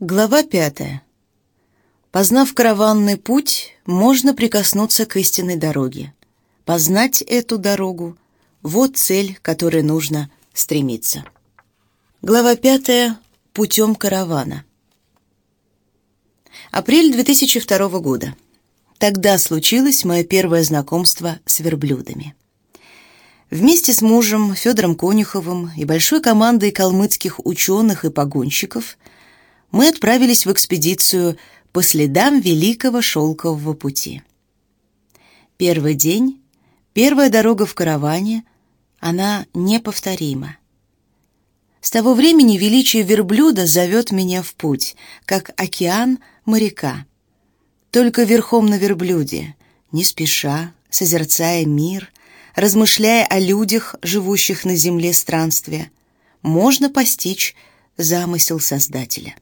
Глава пятая. Познав караванный путь, можно прикоснуться к истинной дороге. Познать эту дорогу — вот цель, к которой нужно стремиться. Глава пятая. Путем каравана. Апрель 2002 года. Тогда случилось мое первое знакомство с верблюдами. Вместе с мужем Федором Конюховым и большой командой калмыцких ученых и погонщиков – мы отправились в экспедицию по следам Великого Шелкового пути. Первый день, первая дорога в караване, она неповторима. С того времени величие верблюда зовет меня в путь, как океан моряка. Только верхом на верблюде, не спеша, созерцая мир, размышляя о людях, живущих на земле странствия, можно постичь замысел Создателя.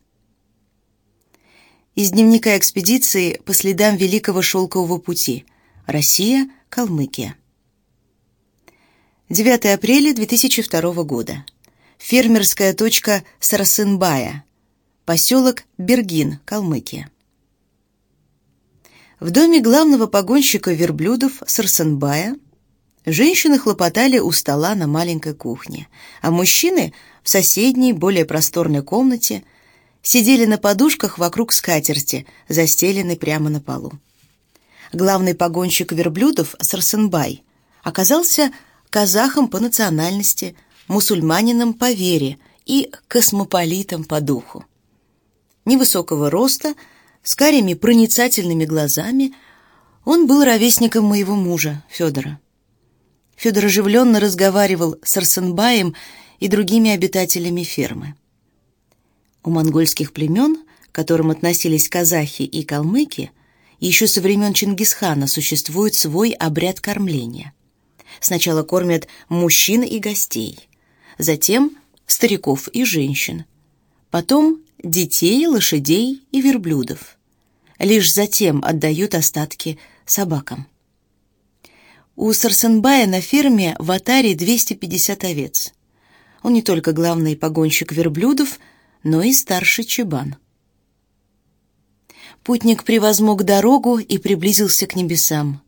Из дневника экспедиции по следам Великого Шелкового пути. Россия, Калмыкия. 9 апреля 2002 года. Фермерская точка Сарасынбая. Поселок Бергин, Калмыкия. В доме главного погонщика верблюдов Сарсенбая женщины хлопотали у стола на маленькой кухне, а мужчины в соседней, более просторной комнате сидели на подушках вокруг скатерти, застеленной прямо на полу. Главный погонщик верблюдов Сарсенбай оказался казахом по национальности, мусульманином по вере и космополитом по духу. Невысокого роста, с карими проницательными глазами, он был ровесником моего мужа, Федора. Федор оживленно разговаривал с Арсенбаем и другими обитателями фермы. У монгольских племен, к которым относились казахи и калмыки, еще со времен Чингисхана существует свой обряд кормления. Сначала кормят мужчин и гостей, затем стариков и женщин, потом детей, лошадей и верблюдов. Лишь затем отдают остатки собакам. У Сарсенбая на ферме в Атаре 250 овец. Он не только главный погонщик верблюдов – но и старший чебан. Путник превозмог дорогу и приблизился к небесам.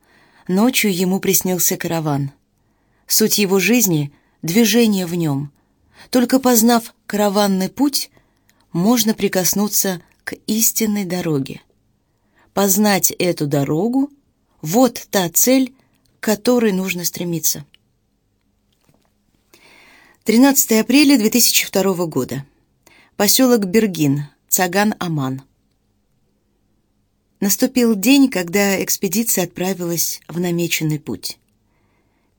Ночью ему приснился караван. Суть его жизни — движение в нем. Только познав караванный путь, можно прикоснуться к истинной дороге. Познать эту дорогу — вот та цель, к которой нужно стремиться. 13 апреля 2002 года. Поселок Бергин, Цаган-Аман. Наступил день, когда экспедиция отправилась в намеченный путь.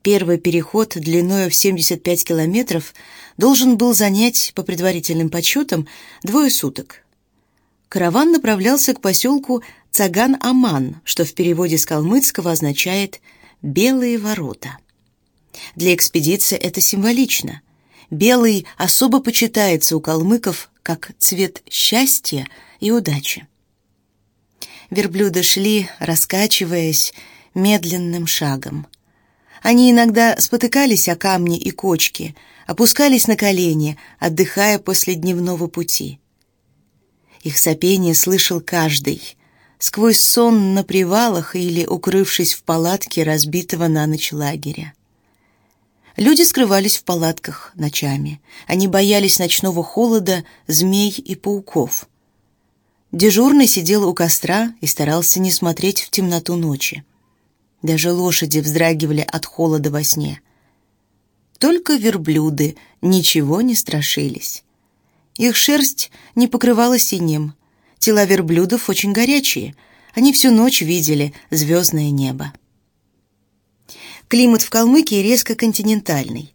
Первый переход длиной в 75 километров должен был занять, по предварительным подсчетам, двое суток. Караван направлялся к поселку Цаган-Аман, что в переводе с калмыцкого означает «белые ворота». Для экспедиции это символично. Белый особо почитается у калмыков как цвет счастья и удачи. Верблюды шли, раскачиваясь медленным шагом. Они иногда спотыкались о камни и кочки, опускались на колени, отдыхая после дневного пути. Их сопение слышал каждый, сквозь сон на привалах или укрывшись в палатке разбитого на ночь лагеря. Люди скрывались в палатках ночами. Они боялись ночного холода, змей и пауков. Дежурный сидел у костра и старался не смотреть в темноту ночи. Даже лошади вздрагивали от холода во сне. Только верблюды ничего не страшились. Их шерсть не покрывала синим. Тела верблюдов очень горячие. Они всю ночь видели звездное небо. Климат в Калмыкии резко континентальный.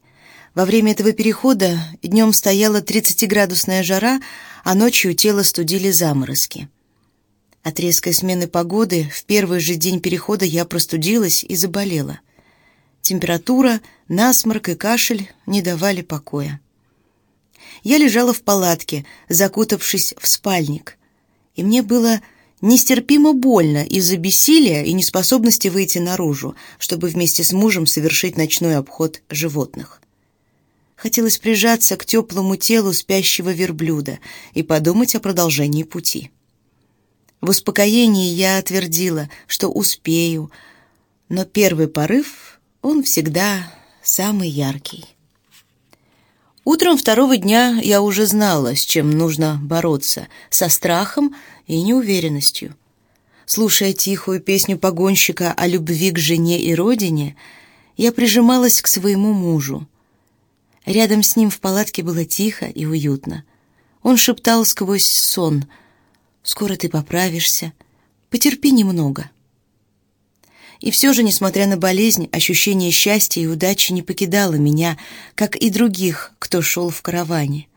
Во время этого перехода днем стояла 30-градусная жара, а ночью тело студили заморозки. От резкой смены погоды в первый же день перехода я простудилась и заболела. Температура, насморк и кашель не давали покоя. Я лежала в палатке, закутавшись в спальник, и мне было Нестерпимо больно из-за бессилия и неспособности выйти наружу, чтобы вместе с мужем совершить ночной обход животных. Хотелось прижаться к теплому телу спящего верблюда и подумать о продолжении пути. В успокоении я отвердила, что успею, но первый порыв, он всегда самый яркий. Утром второго дня я уже знала, с чем нужно бороться, со страхом и неуверенностью. Слушая тихую песню погонщика о любви к жене и родине, я прижималась к своему мужу. Рядом с ним в палатке было тихо и уютно. Он шептал сквозь сон «Скоро ты поправишься, потерпи немного». И все же, несмотря на болезнь, ощущение счастья и удачи не покидало меня, как и других, кто шел в караване.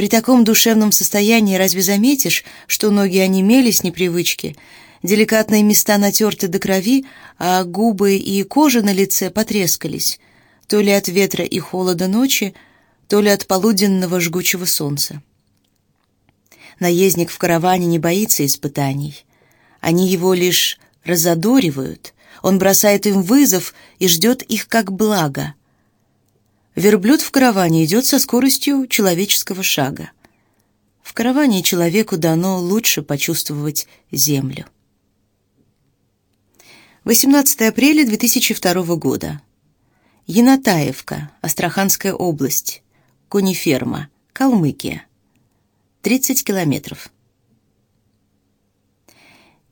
При таком душевном состоянии разве заметишь, что ноги онемели с непривычки, деликатные места натерты до крови, а губы и кожа на лице потрескались, то ли от ветра и холода ночи, то ли от полуденного жгучего солнца. Наездник в караване не боится испытаний. Они его лишь разодоривают, он бросает им вызов и ждет их как благо. Верблюд в караване идет со скоростью человеческого шага. В караване человеку дано лучше почувствовать землю. 18 апреля 2002 года. Янатаевка, Астраханская область, Кониферма, Калмыкия. 30 километров.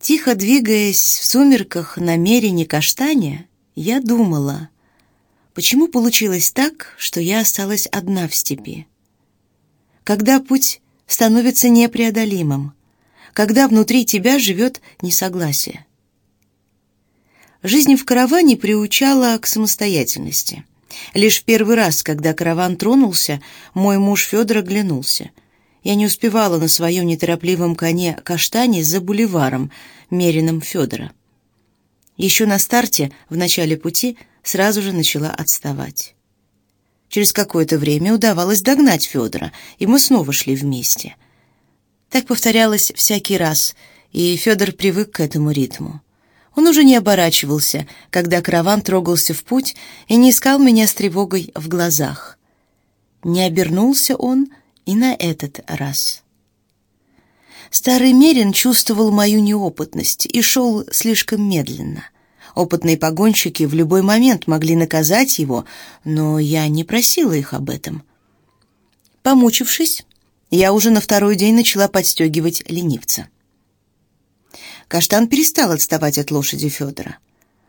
Тихо двигаясь в сумерках на мерине каштане, я думала, почему получилось так, что я осталась одна в степи. Когда путь становится непреодолимым, когда внутри тебя живет несогласие. Жизнь в караване приучала к самостоятельности. Лишь в первый раз, когда караван тронулся, мой муж Федор оглянулся — я не успевала на своем неторопливом коне каштане за бульваром, меренным Федора. Еще на старте, в начале пути, сразу же начала отставать. Через какое-то время удавалось догнать Федора, и мы снова шли вместе. Так повторялось всякий раз, и Федор привык к этому ритму. Он уже не оборачивался, когда караван трогался в путь и не искал меня с тревогой в глазах. Не обернулся он и на этот раз. Старый Мерин чувствовал мою неопытность и шел слишком медленно. Опытные погонщики в любой момент могли наказать его, но я не просила их об этом. Помучившись, я уже на второй день начала подстегивать ленивца. Каштан перестал отставать от лошади Федора.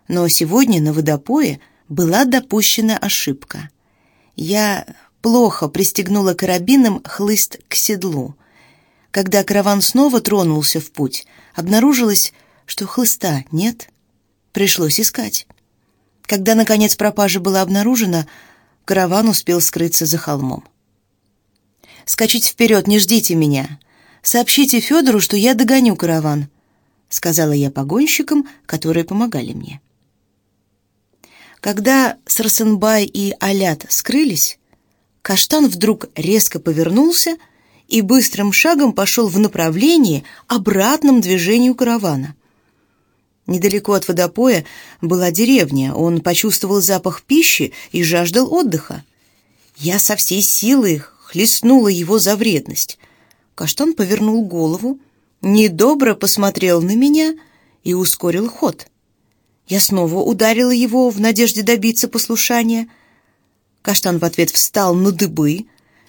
Но сегодня на водопое была допущена ошибка. Я плохо пристегнула карабином хлыст к седлу. Когда караван снова тронулся в путь, обнаружилось, что хлыста нет. Пришлось искать. Когда, наконец, пропажа была обнаружена, караван успел скрыться за холмом. «Скачите вперед, не ждите меня. Сообщите Федору, что я догоню караван», — сказала я погонщикам, которые помогали мне. Когда Сарсенбай и Алят скрылись, Каштан вдруг резко повернулся и быстрым шагом пошел в направлении, обратном движению каравана. Недалеко от водопоя была деревня, он почувствовал запах пищи и жаждал отдыха. Я со всей силы хлестнула его за вредность. Каштан повернул голову, недобро посмотрел на меня и ускорил ход. Я снова ударила его в надежде добиться послушания — Каштан в ответ встал на дыбы.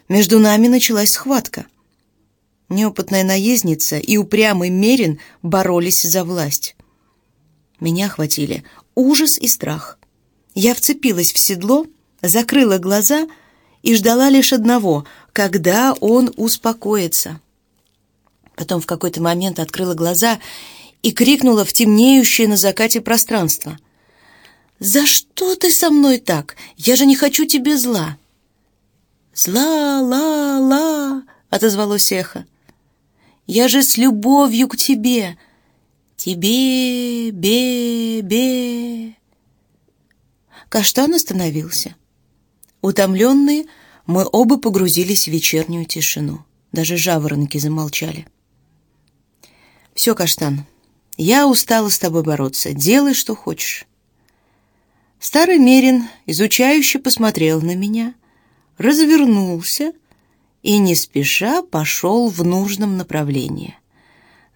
Между нами началась схватка. Неопытная наездница и упрямый Мерин боролись за власть. Меня охватили ужас и страх. Я вцепилась в седло, закрыла глаза и ждала лишь одного, когда он успокоится. Потом в какой-то момент открыла глаза и крикнула в темнеющее на закате пространство — «За что ты со мной так? Я же не хочу тебе зла!» «Зла, ла, ла!» — отозвалось эхо. «Я же с любовью к тебе! Тебе, бе, бе!» Каштан остановился. Утомленные, мы оба погрузились в вечернюю тишину. Даже жаворонки замолчали. «Все, Каштан, я устала с тобой бороться. Делай, что хочешь. Старый Мерин изучающе посмотрел на меня, развернулся и не спеша пошел в нужном направлении.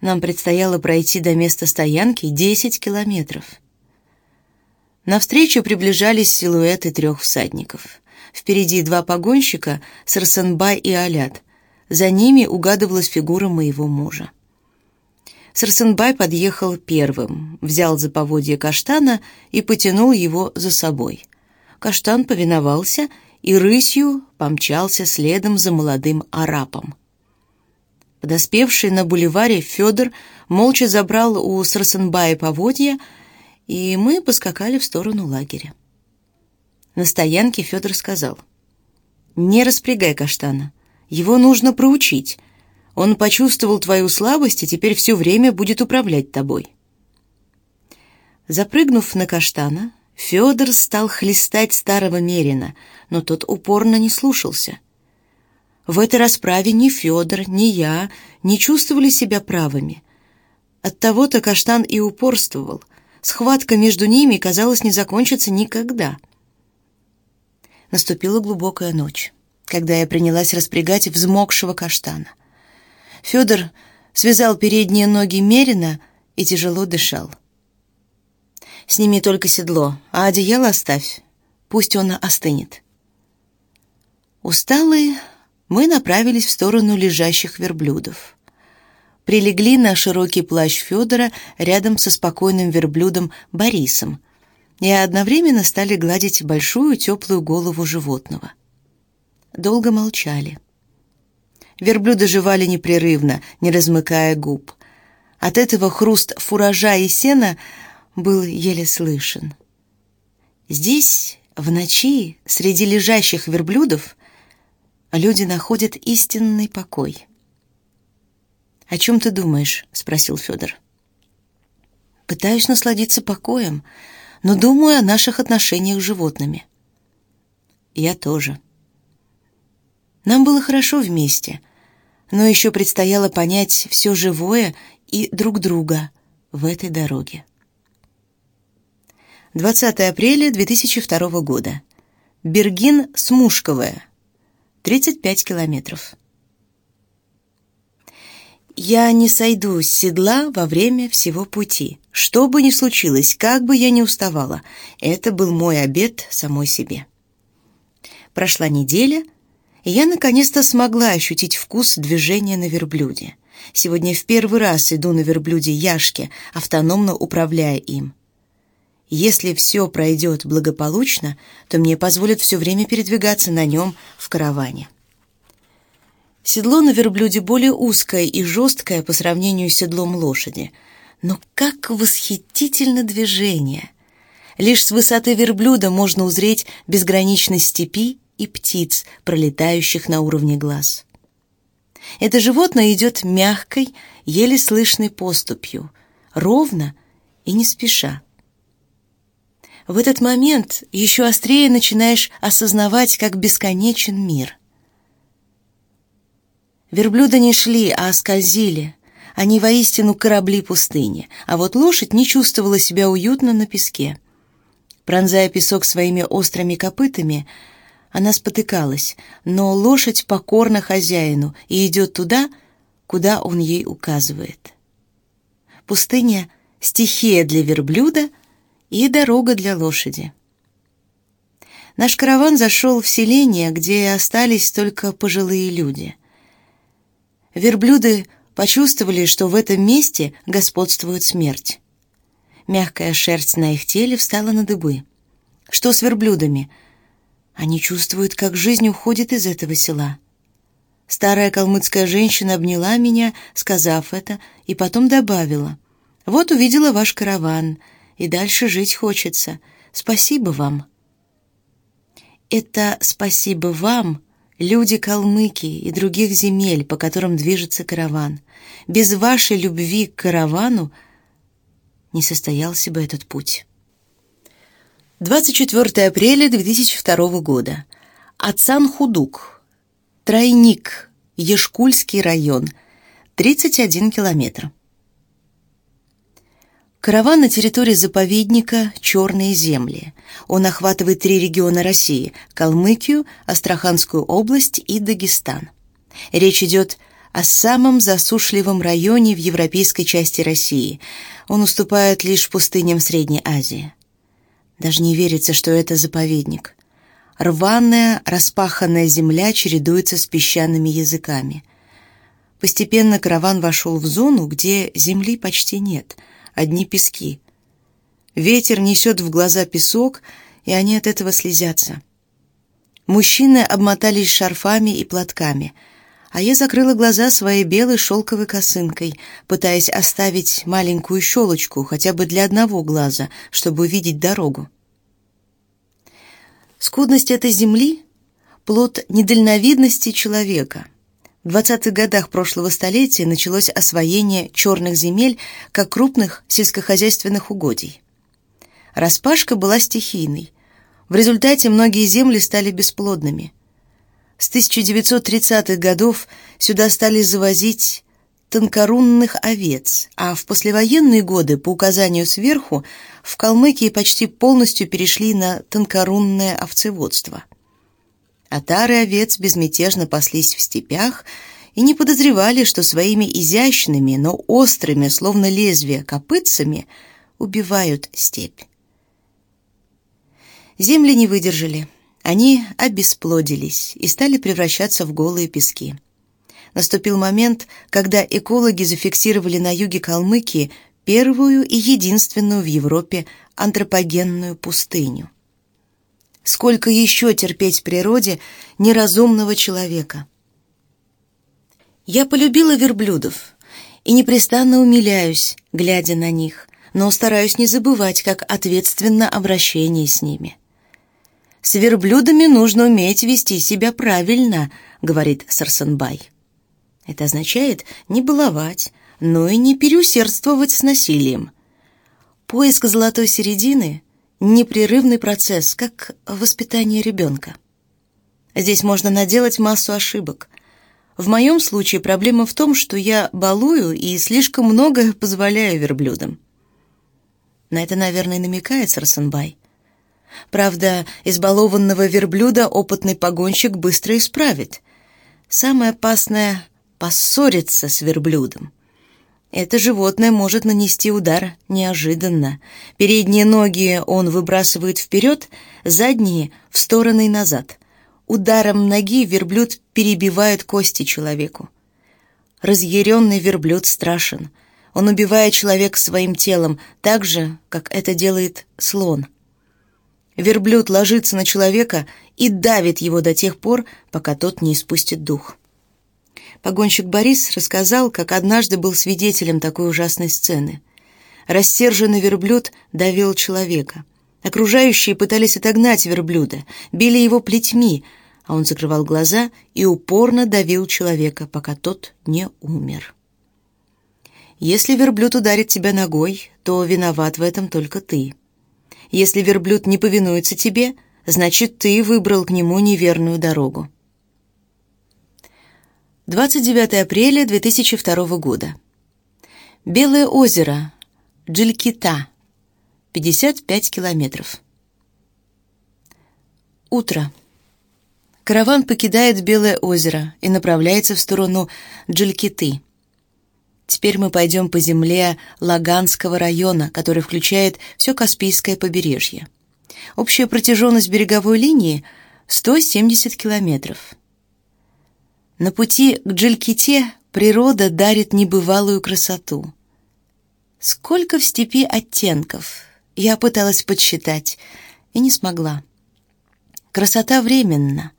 Нам предстояло пройти до места стоянки 10 километров. Навстречу приближались силуэты трех всадников. Впереди два погонщика, Сарсенбай и Алят. За ними угадывалась фигура моего мужа. Сарсенбай подъехал первым, взял за поводья каштана и потянул его за собой. Каштан повиновался и рысью помчался следом за молодым арапом. Подоспевший на бульваре Федор молча забрал у Сарсенбая поводья, и мы поскакали в сторону лагеря. На стоянке Федор сказал, «Не распрягай каштана, его нужно проучить. Он почувствовал твою слабость и теперь все время будет управлять тобой». Запрыгнув на каштана, Федор стал хлестать старого Мерина, но тот упорно не слушался. В этой расправе ни Федор, ни я не чувствовали себя правыми. Оттого-то Каштан и упорствовал. Схватка между ними, казалось, не закончится никогда. Наступила глубокая ночь, когда я принялась распрягать взмокшего Каштана. Федор связал передние ноги Мерина и тяжело дышал. Сними только седло, а одеяло оставь. Пусть он остынет. Усталые, мы направились в сторону лежащих верблюдов. Прилегли на широкий плащ Федора рядом со спокойным верблюдом Борисом и одновременно стали гладить большую теплую голову животного. Долго молчали. Верблюды жевали непрерывно, не размыкая губ. От этого хруст фуража и сена был еле слышен. Здесь, в ночи, среди лежащих верблюдов, люди находят истинный покой. «О чем ты думаешь?» — спросил Федор. «Пытаюсь насладиться покоем, но думаю о наших отношениях с животными». «Я тоже». Нам было хорошо вместе, но еще предстояло понять все живое и друг друга в этой дороге. 20 апреля 2002 года. Бергин-Смушковая. 35 километров. Я не сойду с седла во время всего пути. Что бы ни случилось, как бы я ни уставала, это был мой обет самой себе. Прошла неделя, и я наконец-то смогла ощутить вкус движения на верблюде. Сегодня в первый раз иду на верблюде Яшке, автономно управляя им. Если все пройдет благополучно, то мне позволят все время передвигаться на нем в караване. Седло на верблюде более узкое и жесткое по сравнению с седлом лошади. Но как восхитительно движение! Лишь с высоты верблюда можно узреть безграничность степи и птиц, пролетающих на уровне глаз. Это животное идет мягкой, еле слышной поступью, ровно и не спеша. В этот момент еще острее начинаешь осознавать, как бесконечен мир. Верблюда не шли, а скользили. Они воистину корабли пустыни, а вот лошадь не чувствовала себя уютно на песке. Пронзая песок своими острыми копытами, она спотыкалась, но лошадь покорна хозяину и идет туда, куда он ей указывает. Пустыня — стихия для верблюда — и дорога для лошади. Наш караван зашел в селение, где остались только пожилые люди. Верблюды почувствовали, что в этом месте господствует смерть. Мягкая шерсть на их теле встала на дыбы. Что с верблюдами? Они чувствуют, как жизнь уходит из этого села. Старая калмыцкая женщина обняла меня, сказав это, и потом добавила: "Вот увидела ваш караван и дальше жить хочется. Спасибо вам. Это спасибо вам, люди Калмыки и других земель, по которым движется караван. Без вашей любви к каравану не состоялся бы этот путь. 24 апреля 2002 года. Ацан-Худук. Тройник. Ешкульский район. 31 километр. Караван на территории заповедника «Черные земли». Он охватывает три региона России – Калмыкию, Астраханскую область и Дагестан. Речь идет о самом засушливом районе в европейской части России. Он уступает лишь пустыням Средней Азии. Даже не верится, что это заповедник. Рваная, распаханная земля чередуется с песчаными языками. Постепенно караван вошел в зону, где земли почти нет – одни пески. Ветер несет в глаза песок, и они от этого слезятся. Мужчины обмотались шарфами и платками, а я закрыла глаза своей белой шелковой косынкой, пытаясь оставить маленькую щелочку хотя бы для одного глаза, чтобы увидеть дорогу. Скудность этой земли — плод недальновидности человека — в 20-х годах прошлого столетия началось освоение черных земель как крупных сельскохозяйственных угодий. Распашка была стихийной. В результате многие земли стали бесплодными. С 1930-х годов сюда стали завозить тонкорунных овец, а в послевоенные годы, по указанию сверху, в Калмыкии почти полностью перешли на тонкорунное овцеводство – Отары овец безмятежно паслись в степях и не подозревали, что своими изящными, но острыми, словно лезвия, копытцами убивают степь. Земли не выдержали. Они обесплодились и стали превращаться в голые пески. Наступил момент, когда экологи зафиксировали на юге Калмыкии первую и единственную в Европе антропогенную пустыню. Сколько еще терпеть природе неразумного человека? Я полюбила верблюдов и непрестанно умиляюсь, глядя на них, но стараюсь не забывать, как ответственно обращение с ними. «С верблюдами нужно уметь вести себя правильно», — говорит Сарсенбай. Это означает не баловать, но и не переусердствовать с насилием. Поиск золотой середины непрерывный процесс, как воспитание ребенка. Здесь можно наделать массу ошибок. В моем случае проблема в том, что я балую и слишком много позволяю верблюдам. На это, наверное, намекает Сарсенбай. Правда, избалованного верблюда опытный погонщик быстро исправит. Самое опасное — поссориться с верблюдом. Это животное может нанести удар неожиданно. Передние ноги он выбрасывает вперед, задние — в стороны и назад. Ударом ноги верблюд перебивает кости человеку. Разъяренный верблюд страшен. Он убивает человека своим телом, так же, как это делает слон. Верблюд ложится на человека и давит его до тех пор, пока тот не испустит дух. Погонщик Борис рассказал, как однажды был свидетелем такой ужасной сцены. Рассерженный верблюд давил человека. Окружающие пытались отогнать верблюда, били его плетьми, а он закрывал глаза и упорно давил человека, пока тот не умер. Если верблюд ударит тебя ногой, то виноват в этом только ты. Если верблюд не повинуется тебе, значит, ты выбрал к нему неверную дорогу. 29 апреля 2002 года. Белое озеро, Джилькита, 55 километров. Утро. Караван покидает Белое озеро и направляется в сторону Джилькиты. Теперь мы пойдем по земле Лаганского района, который включает все Каспийское побережье. Общая протяженность береговой линии — 170 километров. На пути к Джильките природа дарит небывалую красоту. Сколько в степи оттенков. Я пыталась подсчитать и не смогла. Красота временна.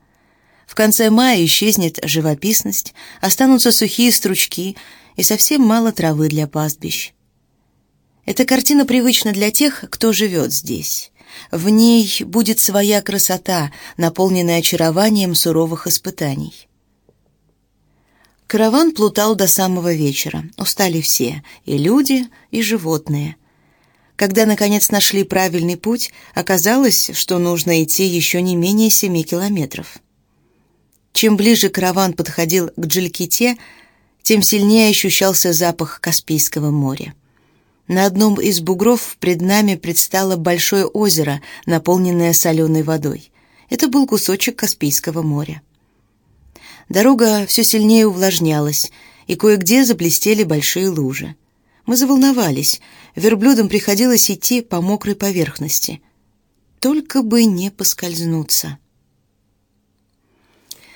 В конце мая исчезнет живописность, останутся сухие стручки и совсем мало травы для пастбищ. Эта картина привычна для тех, кто живет здесь. В ней будет своя красота, наполненная очарованием суровых испытаний. Караван плутал до самого вечера. Устали все, и люди, и животные. Когда, наконец, нашли правильный путь, оказалось, что нужно идти еще не менее семи километров. Чем ближе караван подходил к Джильките, тем сильнее ощущался запах Каспийского моря. На одном из бугров пред нами предстало большое озеро, наполненное соленой водой. Это был кусочек Каспийского моря. Дорога все сильнее увлажнялась, и кое-где заблестели большие лужи. Мы заволновались. Верблюдам приходилось идти по мокрой поверхности. Только бы не поскользнуться.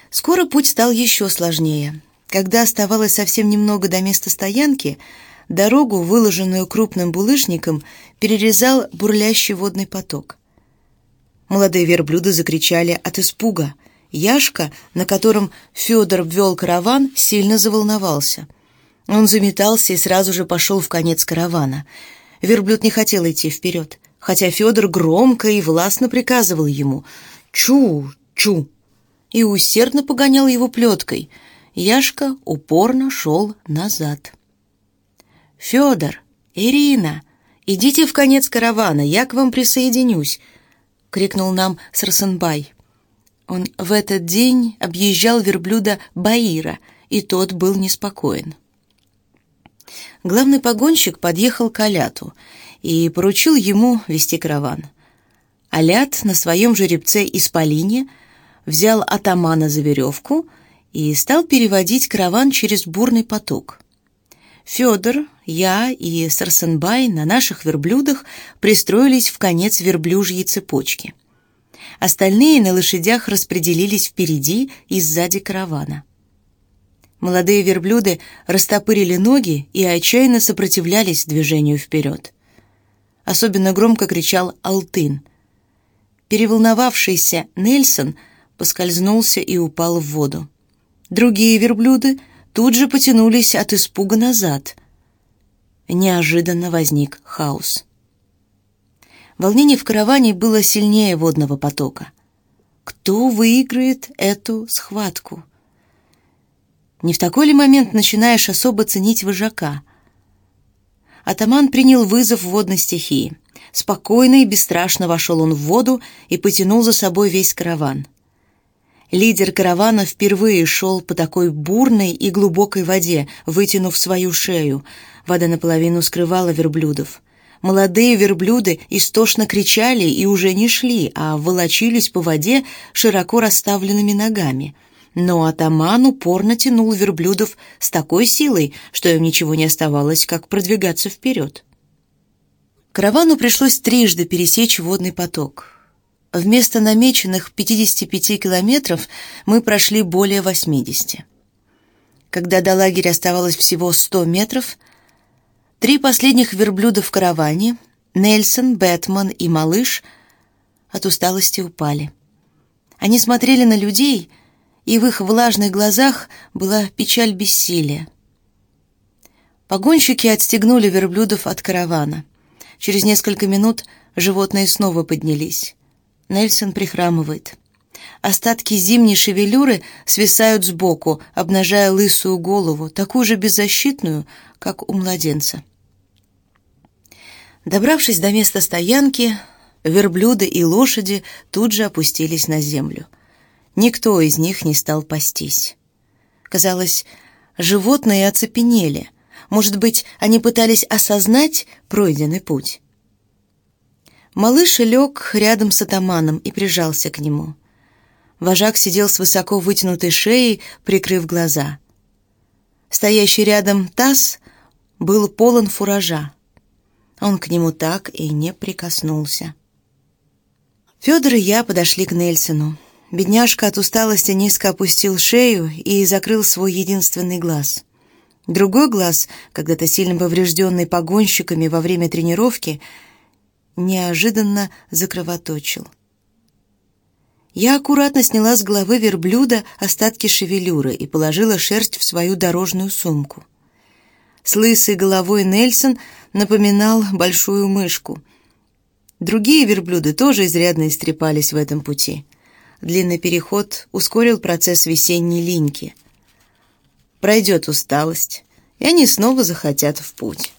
Скоро путь стал еще сложнее. Когда оставалось совсем немного до места стоянки, дорогу, выложенную крупным булыжником, перерезал бурлящий водный поток. Молодые верблюды закричали от испуга. Яшка, на котором Федор ввел караван, сильно заволновался. Он заметался и сразу же пошел в конец каравана. Верблюд не хотел идти вперед, хотя Федор громко и властно приказывал ему «Чу! Чу!» и усердно погонял его плеткой. Яшка упорно шел назад. «Федор! Ирина! Идите в конец каравана, я к вам присоединюсь!» — крикнул нам Сарсенбай. Он в этот день объезжал верблюда Баира, и тот был неспокоен. Главный погонщик подъехал к Аляту и поручил ему вести караван. Алят на своем жеребце Исполине — взял атамана за веревку и стал переводить караван через бурный поток. Федор, я и Сарсенбай на наших верблюдах пристроились в конец верблюжьей цепочки. Остальные на лошадях распределились впереди и сзади каравана. Молодые верблюды растопырили ноги и отчаянно сопротивлялись движению вперед. Особенно громко кричал Алтын. Переволновавшийся Нельсон – поскользнулся и упал в воду. Другие верблюды тут же потянулись от испуга назад. Неожиданно возник хаос. Волнение в караване было сильнее водного потока. Кто выиграет эту схватку? Не в такой ли момент начинаешь особо ценить вожака? Атаман принял вызов водной стихии. Спокойно и бесстрашно вошел он в воду и потянул за собой весь караван. Лидер каравана впервые шел по такой бурной и глубокой воде, вытянув свою шею. Вода наполовину скрывала верблюдов. Молодые верблюды истошно кричали и уже не шли, а волочились по воде широко расставленными ногами. Но атаман упорно тянул верблюдов с такой силой, что им ничего не оставалось, как продвигаться вперед. Каравану пришлось трижды пересечь водный поток. Вместо намеченных 55 километров мы прошли более 80. Когда до лагеря оставалось всего 100 метров, три последних верблюда в караване, Нельсон, Бэтмен и Малыш, от усталости упали. Они смотрели на людей, и в их влажных глазах была печаль бессилия. Погонщики отстегнули верблюдов от каравана. Через несколько минут животные снова поднялись. Нельсон прихрамывает. Остатки зимней шевелюры свисают сбоку, обнажая лысую голову, такую же беззащитную, как у младенца. Добравшись до места стоянки, верблюды и лошади тут же опустились на землю. Никто из них не стал пастись. Казалось, животные оцепенели. Может быть, они пытались осознать пройденный путь. Малыш лег рядом с атаманом и прижался к нему. Вожак сидел с высоко вытянутой шеей, прикрыв глаза. Стоящий рядом таз был полон фуража. Он к нему так и не прикоснулся. Федор и я подошли к Нельсону. Бедняжка от усталости низко опустил шею и закрыл свой единственный глаз. Другой глаз, когда-то сильно поврежденный погонщиками во время тренировки, неожиданно закровоточил. Я аккуратно сняла с головы верблюда остатки шевелюры и положила шерсть в свою дорожную сумку. С лысой головой Нельсон напоминал большую мышку. Другие верблюды тоже изрядно истрепались в этом пути. Длинный переход ускорил процесс весенней линьки. Пройдет усталость, и они снова захотят в путь.